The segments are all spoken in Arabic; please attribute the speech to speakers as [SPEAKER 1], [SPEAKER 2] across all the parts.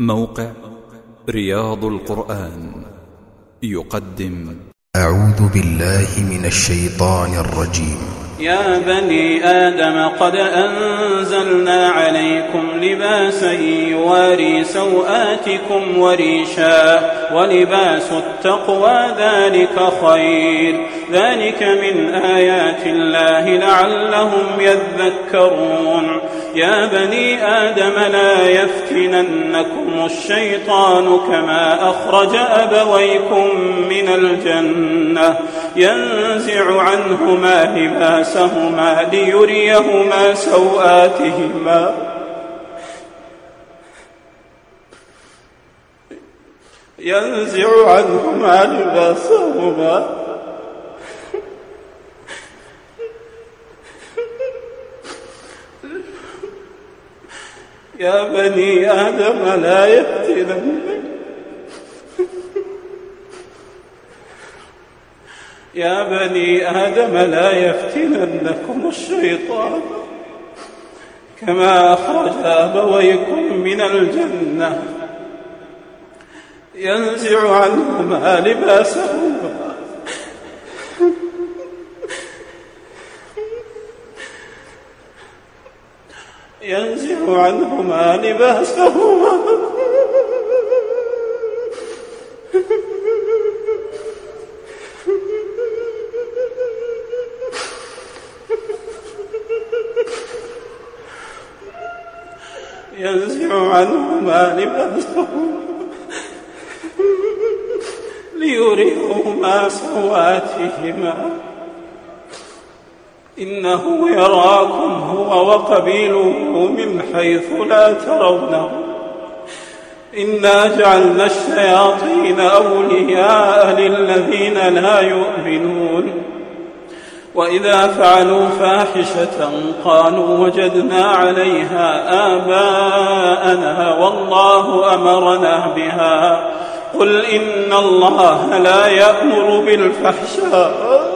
[SPEAKER 1] موقع رياض القرآن يقدم.
[SPEAKER 2] أعوذ بالله من الشيطان الرجيم.
[SPEAKER 3] يا بني آدم قد أنزلنا عليكم لباسا يواري سوآتكم وريشا ولباس التقوى ذلك خير. ذلك من آيات الله لعلهم يذكرون. يا بني آدم لا يفتننكم الشيطان كما أخرج أبويكم من الجنة. ينزع عنهما لباسهما ليريهما سوآتهما. ينزع عنهما لباسهما يا بني آدم لا يفتننك. يا بني آدم لا يفتننكم الشيطان. كما أخرج أبويكم من الجنة. ينزع عنهما لباسهما. ينزع عنهما لباسهما. ينزع عنهما لباسهما. ليريهما سواتهما إنه يراكم هو وقبيله من حيث لا ترونه. إنا جعلنا الشياطين أولياء للذين لا يؤمنون. وإذا فعلوا فاحشة قالوا وجدنا عليها آباءنا والله أمرنا بها. قل إن الله لا يأمر بالفحشاء.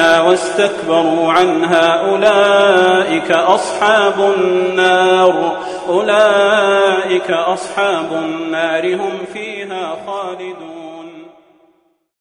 [SPEAKER 3] واستكبروا عنها أولئك أصحاب النار. أولئك أصحاب النار هم فيها خالدون.